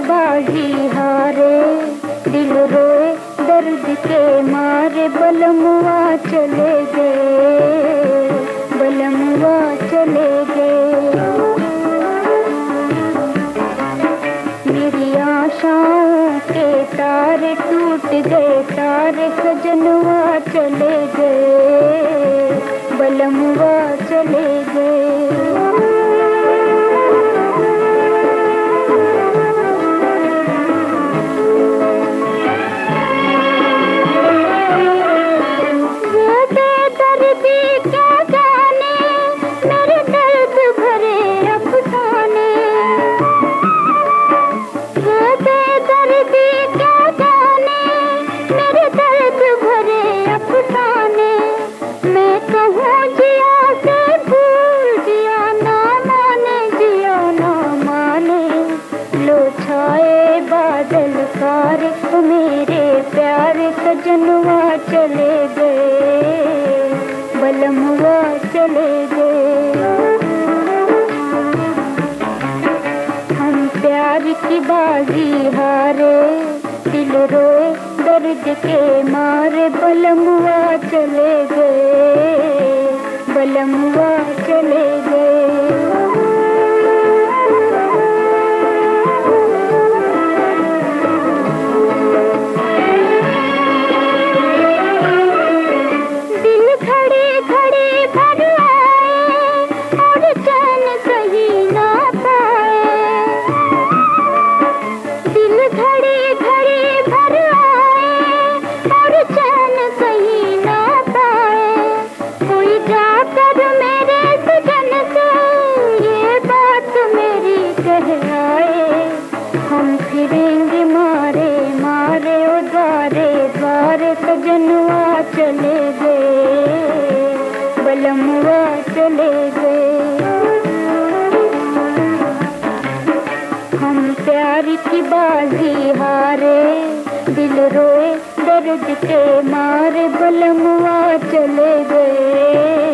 बाजी हारे, दिल रोए दर्द के मारे, बलमुआ चले गए, बलमुआ चले गए। आशाओं के तारे टूट गए, तारे सजनवा चले गए, बलमुआ चले गए। मेरे प्यारे सजनवा चले गए बलमवा चले गए। हम प्यार की बाजी हारे, दिल रोए दर्द के मारे बलमवा चले गए बलमवा चले गए फिरेंगे मारे मारे ओ द्वारे द्वारे सजनवा चले गए, बलमवा चले गए। हम प्यार की बाजी हारे, दिल रोए दर्द के मारे बलमवा चले चले गए।